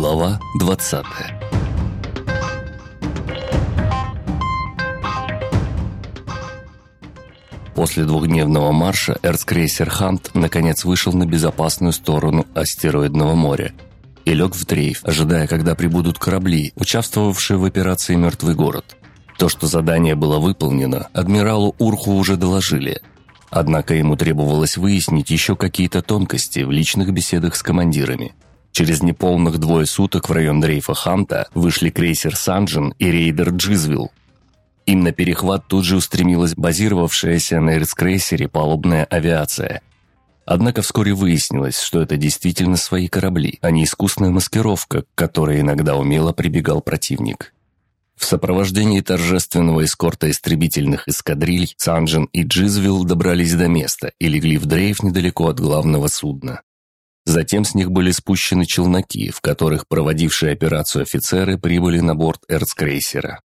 Глава 20 После двухдневного марша эрцкрейсер «Хант» наконец вышел на безопасную сторону астероидного моря и лег в дрейф, ожидая, когда прибудут корабли, участвовавшие в операции «Мертвый город». То, что задание было выполнено, адмиралу Урху уже доложили. Однако ему требовалось выяснить еще какие-то тонкости в личных беседах с командирами – Через неполных двое суток в район дрейфа Ханта вышли крейсер «Санджин» и рейдер «Джизвилл». Им на перехват тут же устремилась базировавшаяся на эрцкрейсере палубная авиация. Однако вскоре выяснилось, что это действительно свои корабли, а не искусная маскировка, к которой иногда умело прибегал противник. В сопровождении торжественного эскорта истребительных эскадриль Санджин и Джизвилл добрались до места и легли в дрейф недалеко от главного судна. Затем с них были спущены челноки, в которых проводившие операцию офицеры прибыли на борт эрцкрейсера.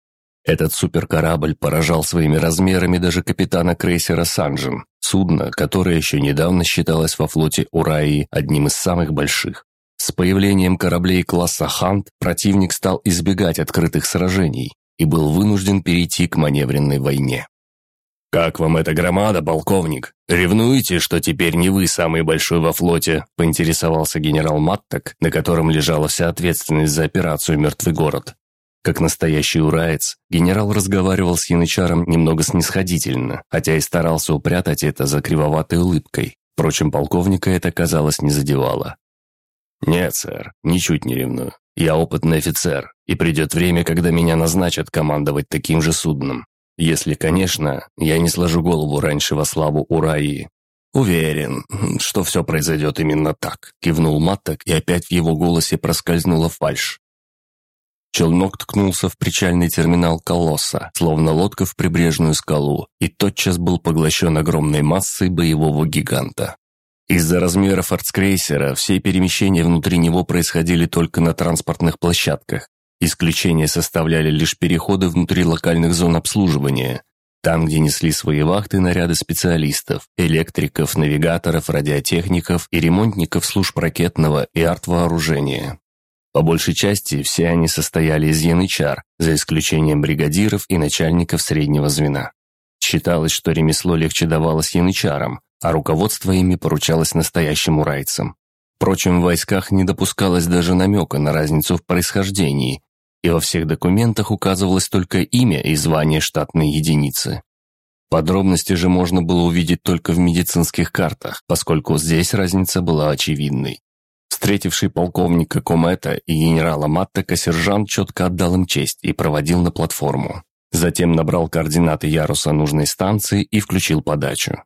Этот суперкорабль поражал своими размерами даже капитана крейсера «Санджин», судно, которое еще недавно считалось во флоте Ураи одним из самых больших. С появлением кораблей класса «Хант» противник стал избегать открытых сражений и был вынужден перейти к маневренной войне. «Как вам эта громада, полковник? Ревнуете, что теперь не вы самый большой во флоте?» – поинтересовался генерал Маттак, на котором лежала вся ответственность за операцию «Мертвый город». Как настоящий ураец, генерал разговаривал с янычаром немного снисходительно, хотя и старался упрятать это за кривоватой улыбкой. Впрочем, полковника это, казалось, не задевало. «Нет, сэр, ничуть не ревную. Я опытный офицер, и придет время, когда меня назначат командовать таким же судном. Если, конечно, я не сложу голову раньше во славу Ураи. «Уверен, что все произойдет именно так», — кивнул Маттак, и опять в его голосе проскользнула фальшь. Челнок ткнулся в причальный терминал Колосса, словно лодка в прибрежную скалу, и тотчас был поглощен огромной массой боевого гиганта. Из-за размеров артскрейсера все перемещения внутри него происходили только на транспортных площадках, Исключение составляли лишь переходы внутри локальных зон обслуживания, там, где несли свои вахты наряды специалистов, электриков, навигаторов, радиотехников и ремонтников служб ракетного и артвооружения. По большей части все они состояли из янычар, за исключением бригадиров и начальников среднего звена. Считалось, что ремесло легче давалось янычарам, а руководство ими поручалось настоящим урайцам. Впрочем, в войсках не допускалось даже намека на разницу в происхождении, и во всех документах указывалось только имя и звание штатной единицы. Подробности же можно было увидеть только в медицинских картах, поскольку здесь разница была очевидной. Встретивший полковника Комета и генерала Маттека сержант четко отдал им честь и проводил на платформу. Затем набрал координаты яруса нужной станции и включил подачу.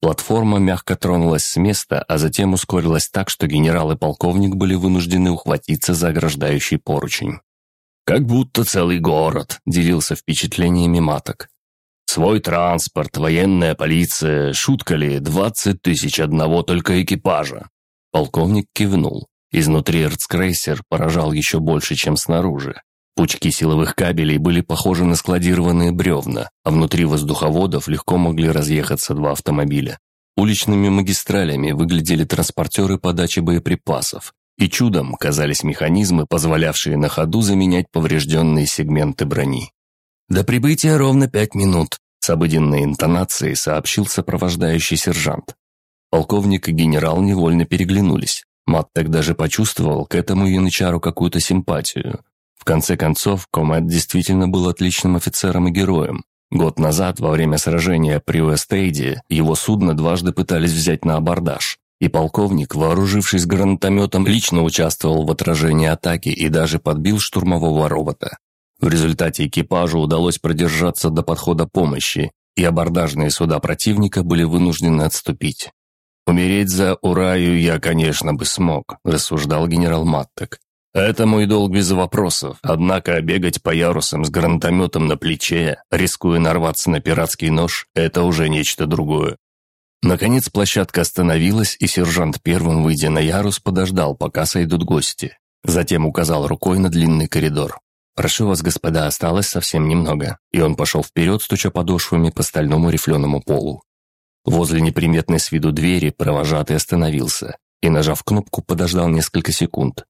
Платформа мягко тронулась с места, а затем ускорилась так, что генерал и полковник были вынуждены ухватиться за ограждающий поручень. «Как будто целый город», – делился впечатлениями маток. «Свой транспорт, военная полиция, шутка ли, двадцать тысяч одного только экипажа». Полковник кивнул. Изнутри эрцкрейсер поражал еще больше, чем снаружи. Пучки силовых кабелей были похожи на складированные бревна, а внутри воздуховодов легко могли разъехаться два автомобиля. Уличными магистралями выглядели транспортеры подачи боеприпасов, и чудом казались механизмы, позволявшие на ходу заменять поврежденные сегменты брони. «До прибытия ровно пять минут», — с обыденной интонацией сообщил сопровождающий сержант. Полковник и генерал невольно переглянулись. Мат так даже почувствовал к этому янычару какую-то симпатию. В конце концов, Комет действительно был отличным офицером и героем. Год назад, во время сражения при Уэстейде, его судно дважды пытались взять на абордаж и полковник, вооружившись гранатометом, лично участвовал в отражении атаки и даже подбил штурмового робота. В результате экипажу удалось продержаться до подхода помощи, и абордажные суда противника были вынуждены отступить. «Умереть за Ураю я, конечно, бы смог», – рассуждал генерал Маттек. «Это мой долг без вопросов, однако бегать по ярусам с гранатометом на плече, рискуя нарваться на пиратский нож, это уже нечто другое. Наконец площадка остановилась, и сержант первым, выйдя на ярус, подождал, пока сойдут гости. Затем указал рукой на длинный коридор. «Прошу вас, господа, осталось совсем немного». И он пошел вперед, стуча подошвами по стальному рифленому полу. Возле неприметной с виду двери провожатый остановился и, нажав кнопку, подождал несколько секунд.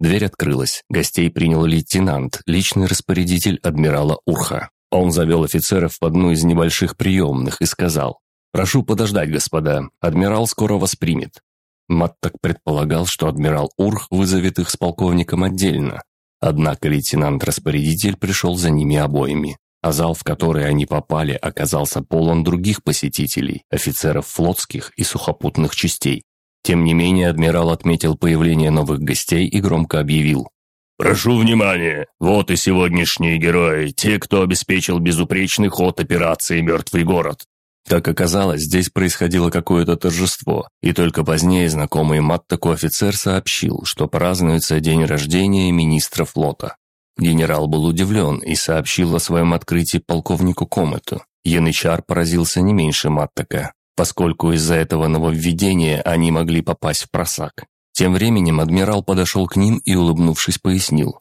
Дверь открылась. Гостей принял лейтенант, личный распорядитель адмирала Урха. Он завел офицеров в одну из небольших приемных и сказал «Прошу подождать, господа. Адмирал скоро вас примет». Мат так предполагал, что адмирал Урх вызовет их с полковником отдельно. Однако лейтенант-распорядитель пришел за ними обоими а зал, в который они попали, оказался полон других посетителей, офицеров флотских и сухопутных частей. Тем не менее, адмирал отметил появление новых гостей и громко объявил. «Прошу внимания! Вот и сегодняшние герои, те, кто обеспечил безупречный ход операции «Мертвый город». Как оказалось, здесь происходило какое-то торжество, и только позднее знакомый Маттаку офицер сообщил, что празднуется день рождения министра флота. Генерал был удивлен и сообщил о своем открытии полковнику Комету. Янычар поразился не меньше Маттака, поскольку из-за этого нововведения они могли попасть в просак. Тем временем адмирал подошел к ним и, улыбнувшись, пояснил.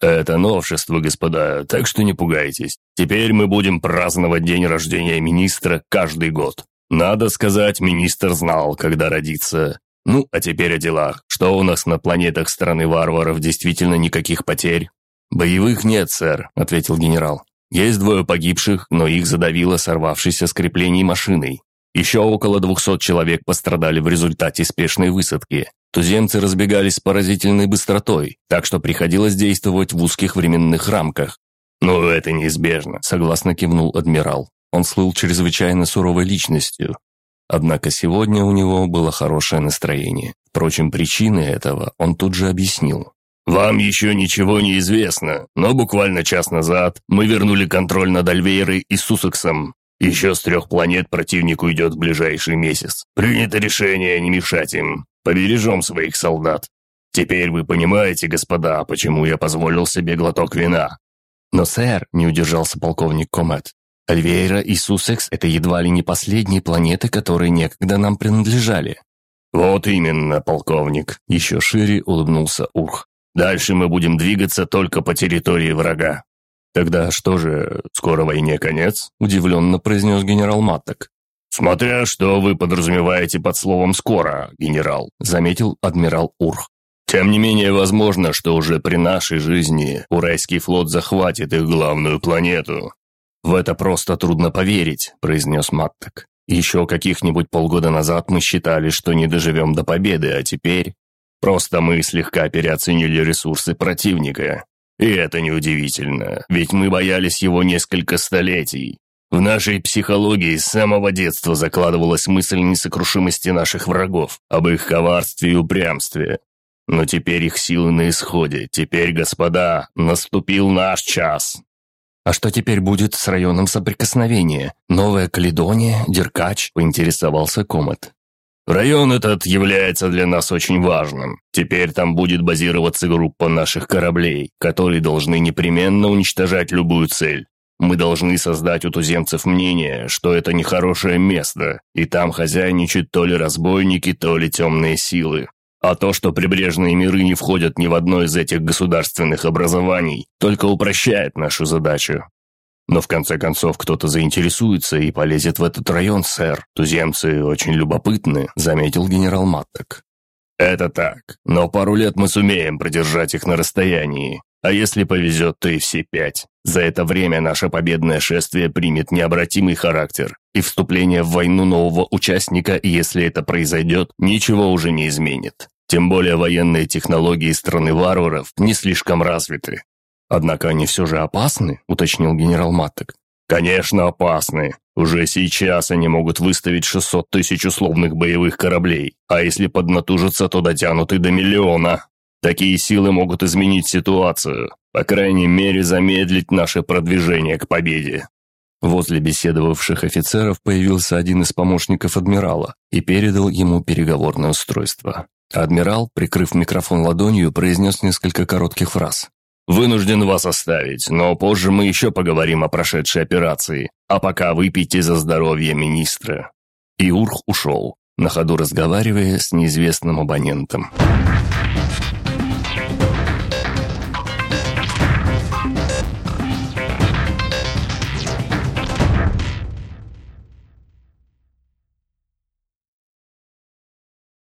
«Это новшество, господа, так что не пугайтесь. Теперь мы будем праздновать день рождения министра каждый год. Надо сказать, министр знал, когда родиться. Ну, а теперь о делах. Что у нас на планетах страны варваров действительно никаких потерь?» «Боевых нет, сэр», — ответил генерал. «Есть двое погибших, но их задавило сорвавшейся с креплений машиной. Еще около двухсот человек пострадали в результате спешной высадки. Туземцы разбегались с поразительной быстротой, так что приходилось действовать в узких временных рамках. «Ну, это неизбежно», — согласно кивнул адмирал. Он слыл чрезвычайно суровой личностью. Однако сегодня у него было хорошее настроение. Впрочем, причины этого он тут же объяснил. «Вам еще ничего не известно, но буквально час назад мы вернули контроль над Альвейрой и Суссексом. Еще с трех планет противник уйдет в ближайший месяц. Принято решение не мешать им. Побережем своих солдат. Теперь вы понимаете, господа, почему я позволил себе глоток вина». «Но, сэр», — не удержался полковник Комет, «Альвейра и Суссекс — это едва ли не последние планеты, которые некогда нам принадлежали». «Вот именно, полковник», — еще шире улыбнулся Урх. Дальше мы будем двигаться только по территории врага». «Тогда что же, скоро войне конец?» – удивленно произнес генерал Матток. «Смотря что вы подразумеваете под словом «скоро», генерал», – заметил адмирал Урх. «Тем не менее, возможно, что уже при нашей жизни Урайский флот захватит их главную планету». «В это просто трудно поверить», – произнес Матток. «Еще каких-нибудь полгода назад мы считали, что не доживем до победы, а теперь...» Просто мы слегка переоценили ресурсы противника. И это неудивительно, ведь мы боялись его несколько столетий. В нашей психологии с самого детства закладывалась мысль несокрушимости наших врагов, об их коварстве и упрямстве. Но теперь их силы на исходе. Теперь, господа, наступил наш час. А что теперь будет с районом соприкосновения? Новая Каледония, Деркач, поинтересовался Комет. Район этот является для нас очень важным. Теперь там будет базироваться группа наших кораблей, которые должны непременно уничтожать любую цель. Мы должны создать у туземцев мнение, что это нехорошее место, и там хозяйничают то ли разбойники, то ли темные силы. А то, что прибрежные миры не входят ни в одно из этих государственных образований, только упрощает нашу задачу. Но в конце концов кто-то заинтересуется и полезет в этот район, сэр. Туземцы очень любопытны», — заметил генерал Маттек. «Это так, но пару лет мы сумеем продержать их на расстоянии. А если повезет, то и все пять. За это время наше победное шествие примет необратимый характер, и вступление в войну нового участника, если это произойдет, ничего уже не изменит. Тем более военные технологии страны варваров не слишком развиты. «Однако они все же опасны», — уточнил генерал Маттек. «Конечно опасны. Уже сейчас они могут выставить 600 тысяч условных боевых кораблей, а если поднатужатся, то дотянут и до миллиона. Такие силы могут изменить ситуацию, по крайней мере замедлить наше продвижение к победе». Возле беседовавших офицеров появился один из помощников адмирала и передал ему переговорное устройство. Адмирал, прикрыв микрофон ладонью, произнес несколько коротких фраз. Вынужден вас оставить, но позже мы еще поговорим о прошедшей операции. А пока выпейте за здоровье министра». И Урх ушел, на ходу разговаривая с неизвестным абонентом.